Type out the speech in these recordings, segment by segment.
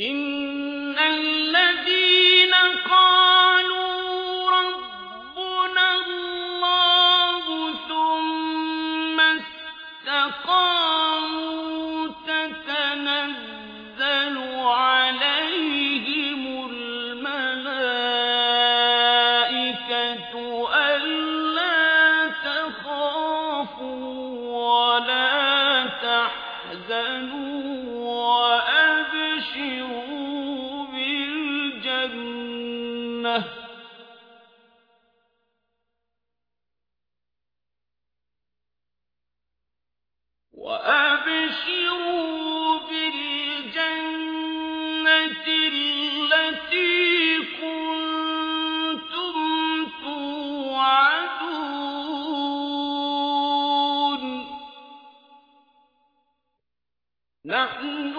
إن الذين قالوا بالجنة وأبشروا بالجنة التي كنتم توعدون. نحن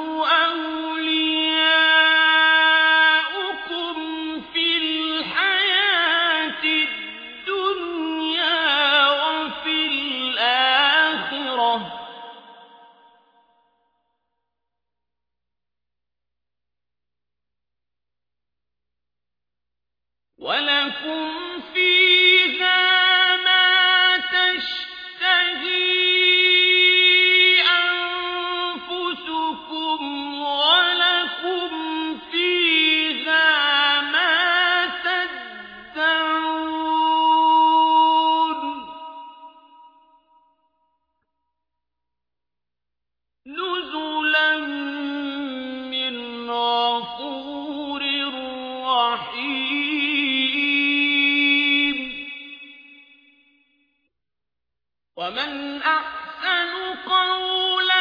ولكم فيها ومن أحسن قولا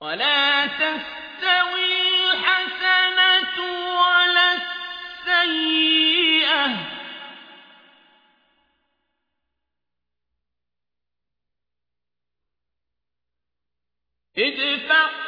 ولا تستوي الحسنة ولا السيئة. ادفع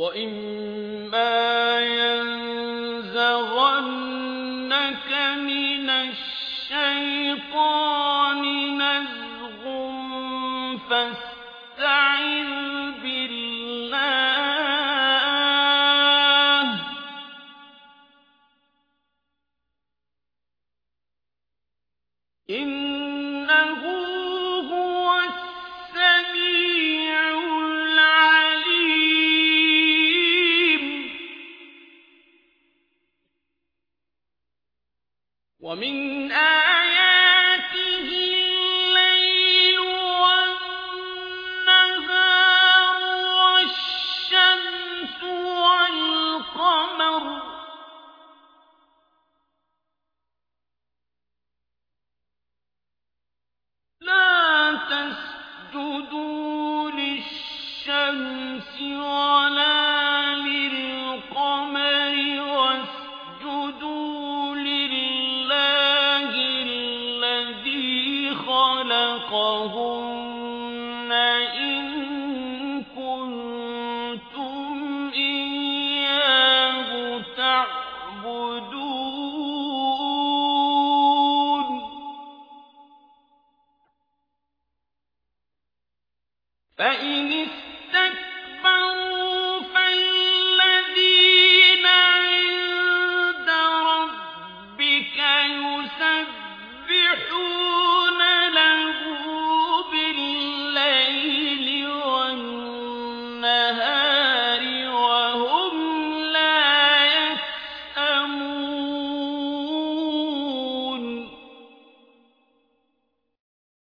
وإما ينزغنك من الشيطان نزغ فاستعذ بالله إنه ومن آياته الليل والنهار والشمس والقمر لا تسجدوا للشمس ولا للقمر واسجدوا فإن